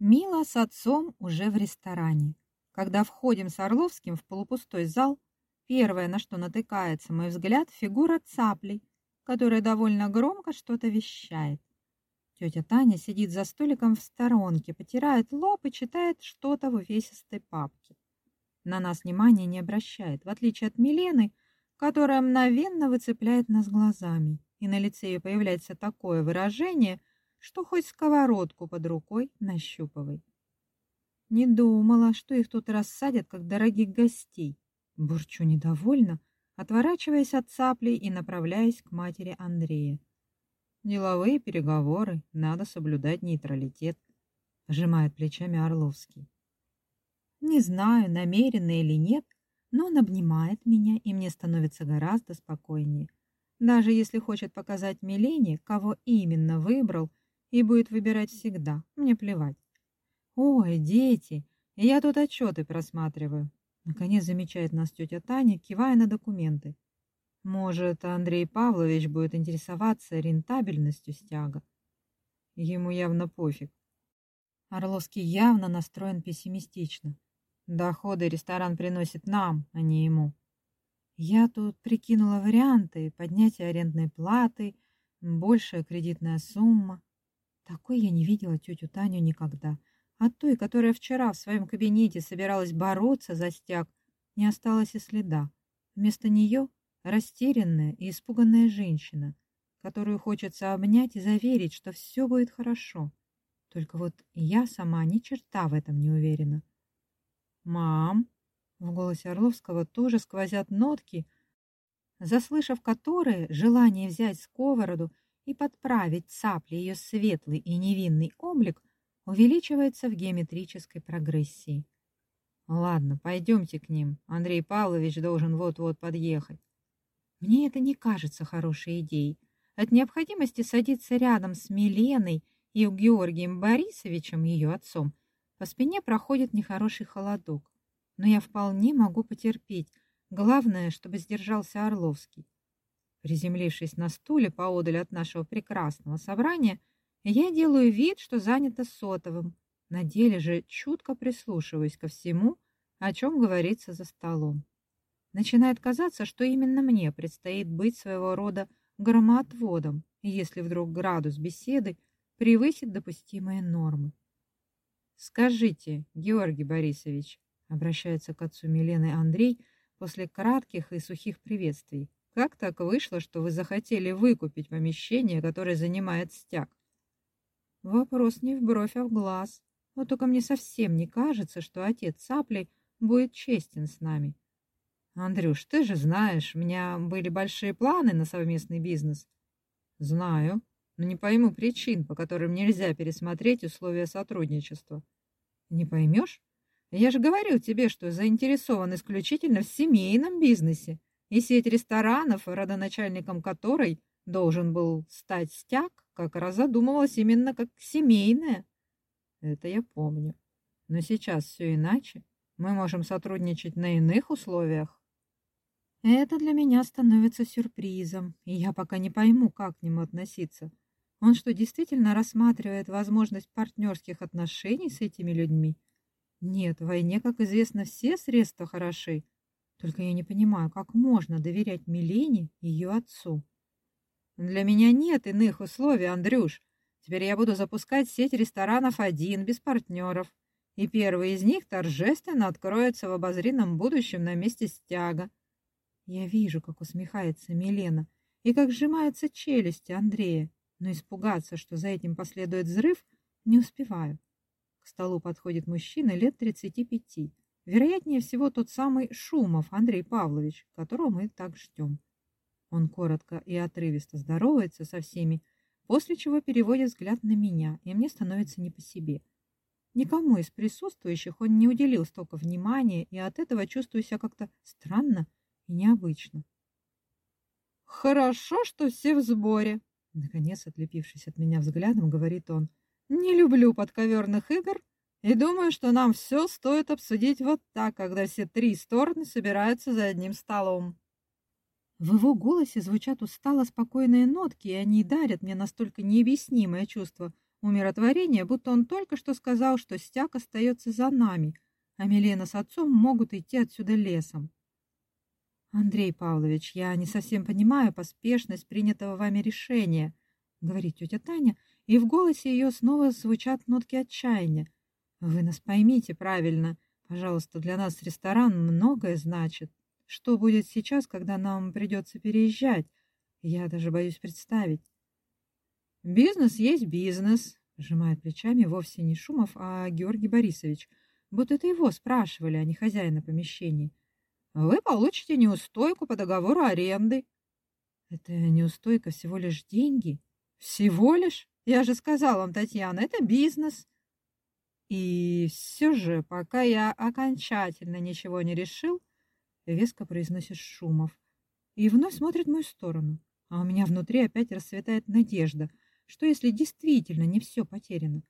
Мила с отцом уже в ресторане. Когда входим с Орловским в полупустой зал, первое, на что натыкается мой взгляд, фигура цаплей, которая довольно громко что-то вещает. Тетя Таня сидит за столиком в сторонке, потирает лоб и читает что-то в увесистой папке. На нас внимания не обращает, в отличие от Милены, которая мгновенно выцепляет нас глазами, и на лице ее появляется такое выражение, что хоть сковородку под рукой нащупывай. Не думала, что их тут рассадят, как дорогих гостей. Бурчу недовольно, отворачиваясь от цаплей и направляясь к матери Андрея. Деловые переговоры, надо соблюдать нейтралитет, сжимает плечами Орловский. Не знаю, намеренно или нет, но он обнимает меня, и мне становится гораздо спокойнее. Даже если хочет показать Милене, кого именно выбрал, и будет выбирать всегда, мне плевать. Ой, дети, я тут отчеты просматриваю. Наконец замечает нас тетя Таня, кивая на документы. Может, Андрей Павлович будет интересоваться рентабельностью стяга. Ему явно пофиг. Орловский явно настроен пессимистично. Доходы ресторан приносит нам, а не ему. Я тут прикинула варианты поднятия арендной платы, большая кредитная сумма. Такой я не видела тетю Таню никогда. От той, которая вчера в своем кабинете собиралась бороться за стяг, не осталось и следа. Вместо нее растерянная и испуганная женщина, которую хочется обнять и заверить, что все будет хорошо. Только вот я сама ни черта в этом не уверена. «Мам!» В голосе Орловского тоже сквозят нотки, заслышав которые, желание взять сковороду и подправить цапли ее светлый и невинный облик увеличивается в геометрической прогрессии. Ладно, пойдемте к ним. Андрей Павлович должен вот-вот подъехать. Мне это не кажется хорошей идеей. От необходимости садиться рядом с Миленой и Георгием Борисовичем, ее отцом, по спине проходит нехороший холодок. Но я вполне могу потерпеть. Главное, чтобы сдержался Орловский. Приземлившись на стуле поодаль от нашего прекрасного собрания, я делаю вид, что занята сотовым. На деле же чутко прислушиваюсь ко всему, о чем говорится за столом. Начинает казаться, что именно мне предстоит быть своего рода громоотводом, если вдруг градус беседы превысит допустимые нормы. «Скажите, Георгий Борисович», — обращается к отцу Милены Андрей после кратких и сухих приветствий, «как так вышло, что вы захотели выкупить помещение, которое занимает стяг?» Вопрос не в бровь, а в глаз. Вот только мне совсем не кажется, что отец цапли будет честен с нами. Андрюш, ты же знаешь, у меня были большие планы на совместный бизнес. Знаю, но не пойму причин, по которым нельзя пересмотреть условия сотрудничества. Не поймешь? Я же говорил тебе, что заинтересован исключительно в семейном бизнесе, и сеть ресторанов, родоначальником которой должен был стать стяг, как раз задумывалась именно как семейная. Это я помню. Но сейчас все иначе. Мы можем сотрудничать на иных условиях. Это для меня становится сюрпризом, и я пока не пойму, как к нему относиться. Он что, действительно рассматривает возможность партнерских отношений с этими людьми? Нет, в войне, как известно, все средства хороши. Только я не понимаю, как можно доверять Милене и ее отцу. Для меня нет иных условий, Андрюш. Теперь я буду запускать сеть ресторанов один, без партнеров. И первый из них торжественно откроется в обозримом будущем на месте стяга. Я вижу, как усмехается Милена и как сжимаются челюсти Андрея, но испугаться, что за этим последует взрыв, не успеваю. К столу подходит мужчина лет 35. Вероятнее всего тот самый Шумов Андрей Павлович, которого мы так ждем. Он коротко и отрывисто здоровается со всеми, после чего переводит взгляд на меня, и мне становится не по себе. Никому из присутствующих он не уделил столько внимания, и от этого чувствую себя как-то странно и необычно. «Хорошо, что все в сборе», — наконец, отлепившись от меня взглядом, говорит он. «Не люблю подковерных игр и думаю, что нам все стоит обсудить вот так, когда все три стороны собираются за одним столом». В его голосе звучат устало спокойные нотки, и они дарят мне настолько необъяснимое чувство умиротворение, будто он только что сказал, что стяг остается за нами, а Милена с отцом могут идти отсюда лесом. «Андрей Павлович, я не совсем понимаю поспешность принятого вами решения», — говорит тетя Таня, и в голосе ее снова звучат нотки отчаяния. «Вы нас поймите правильно. Пожалуйста, для нас ресторан многое значит. Что будет сейчас, когда нам придется переезжать? Я даже боюсь представить». «Бизнес есть бизнес», — сжимает плечами вовсе не Шумов, а Георгий Борисович. Будто это его спрашивали, а не хозяина помещений. «Вы получите неустойку по договору аренды». «Это неустойка всего лишь деньги?» «Всего лишь? Я же сказала вам, Татьяна, это бизнес». И все же, пока я окончательно ничего не решил, веско произносит Шумов и вновь смотрит в мою сторону, а у меня внутри опять расцветает надежда, что если действительно не все потеряно.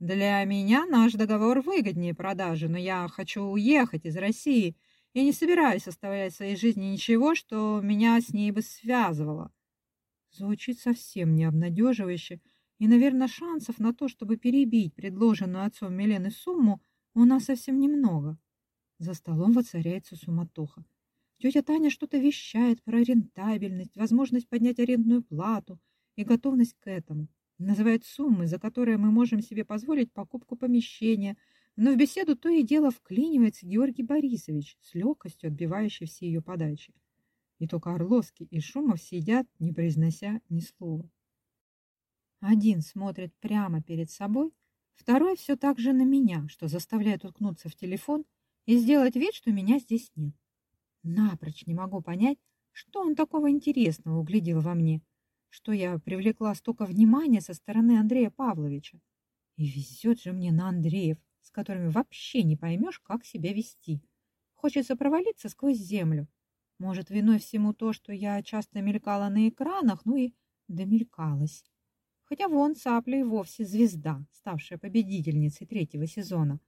Для меня наш договор выгоднее продажи, но я хочу уехать из России и не собираюсь оставлять в своей жизни ничего, что меня с ней бы связывало. Звучит совсем не обнадеживающе, и, наверное, шансов на то, чтобы перебить предложенную отцом Милены сумму, у нас совсем немного. За столом воцаряется суматоха. Тетя Таня что-то вещает про рентабельность, возможность поднять арендную плату и готовность к этому. Называет суммы, за которые мы можем себе позволить покупку помещения, но в беседу то и дело вклинивается Георгий Борисович, с легкостью отбивающий все ее подачи. И только Орловский и Шумов сидят, не произнося ни слова. Один смотрит прямо перед собой, второй все так же на меня, что заставляет уткнуться в телефон и сделать вид, что меня здесь нет. Напрочь не могу понять, что он такого интересного углядел во мне, что я привлекла столько внимания со стороны Андрея Павловича. И везет же мне на Андреев, с которыми вообще не поймешь, как себя вести. Хочется провалиться сквозь землю. Может, виной всему то, что я часто мелькала на экранах, ну и домелькалась. Хотя вон Цапля и вовсе звезда, ставшая победительницей третьего сезона.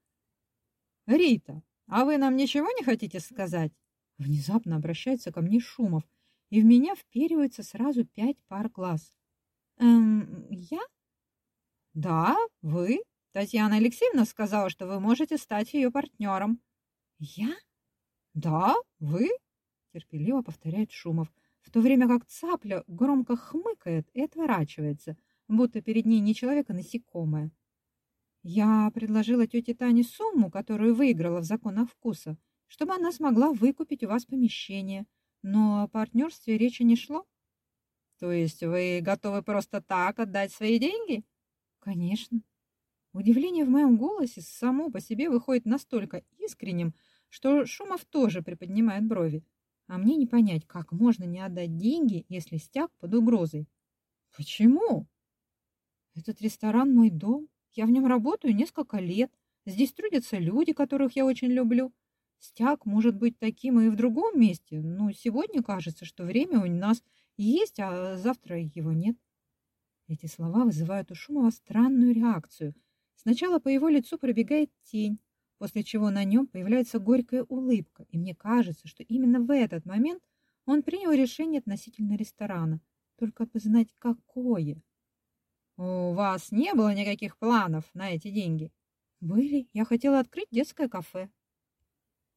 «Рита, а вы нам ничего не хотите сказать?» Внезапно обращается ко мне Шумов, и в меня вперивается сразу пять пар глаз. «Эм, я?» «Да, вы. Татьяна Алексеевна сказала, что вы можете стать ее партнером». «Я?» «Да, вы?» — терпеливо повторяет Шумов, в то время как цапля громко хмыкает и отворачивается — будто перед ней не человек, а насекомое. Я предложила тете Тане сумму, которую выиграла в законах вкуса, чтобы она смогла выкупить у вас помещение, но о партнерстве речи не шло. То есть вы готовы просто так отдать свои деньги? Конечно. Удивление в моем голосе само по себе выходит настолько искренним, что Шумов тоже приподнимает брови. А мне не понять, как можно не отдать деньги, если стяг под угрозой. Почему? Этот ресторан мой дом. Я в нем работаю несколько лет. Здесь трудятся люди, которых я очень люблю. Стяг может быть таким и в другом месте, но сегодня кажется, что время у нас есть, а завтра его нет. Эти слова вызывают у Шумова странную реакцию. Сначала по его лицу пробегает тень, после чего на нем появляется горькая улыбка, и мне кажется, что именно в этот момент он принял решение относительно ресторана. Только познать, какое. У вас не было никаких планов на эти деньги? Были. Я хотела открыть детское кафе.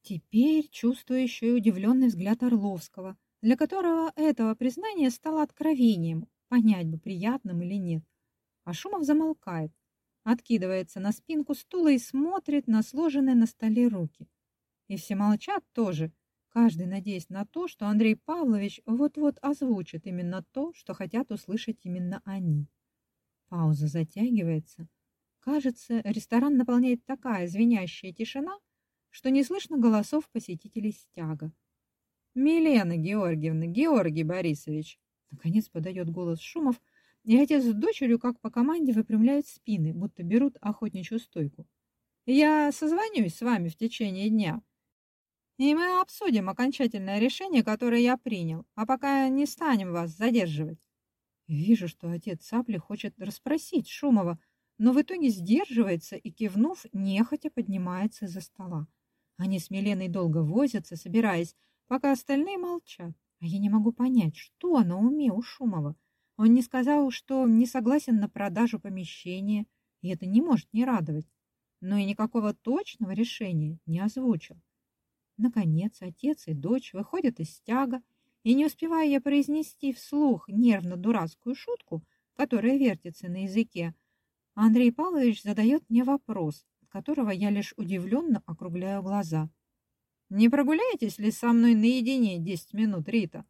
Теперь чувствую еще и удивленный взгляд Орловского, для которого этого признания стало откровением, понять бы, приятным или нет. А Шумов замолкает, откидывается на спинку стула и смотрит на сложенные на столе руки. И все молчат тоже, каждый надеясь на то, что Андрей Павлович вот-вот озвучит именно то, что хотят услышать именно они. Пауза затягивается. Кажется, ресторан наполняет такая звенящая тишина, что не слышно голосов посетителей стяга. «Милена Георгиевна, Георгий Борисович!» Наконец подает голос Шумов, и отец с дочерью, как по команде, выпрямляют спины, будто берут охотничью стойку. «Я созвонюсь с вами в течение дня, и мы обсудим окончательное решение, которое я принял, а пока не станем вас задерживать». Вижу, что отец цапли хочет расспросить Шумова, но в итоге сдерживается и, кивнув, нехотя поднимается из-за стола. Они с Миленой долго возятся, собираясь, пока остальные молчат. А я не могу понять, что на уме у Шумова. Он не сказал, что не согласен на продажу помещения, и это не может не радовать, но и никакого точного решения не озвучил. Наконец, отец и дочь выходят из стяга, и не успевая я произнести вслух нервно-дурацкую шутку, которая вертится на языке, Андрей Павлович задает мне вопрос, от которого я лишь удивленно округляю глаза. «Не прогуляетесь ли со мной наедине десять минут, Рита?»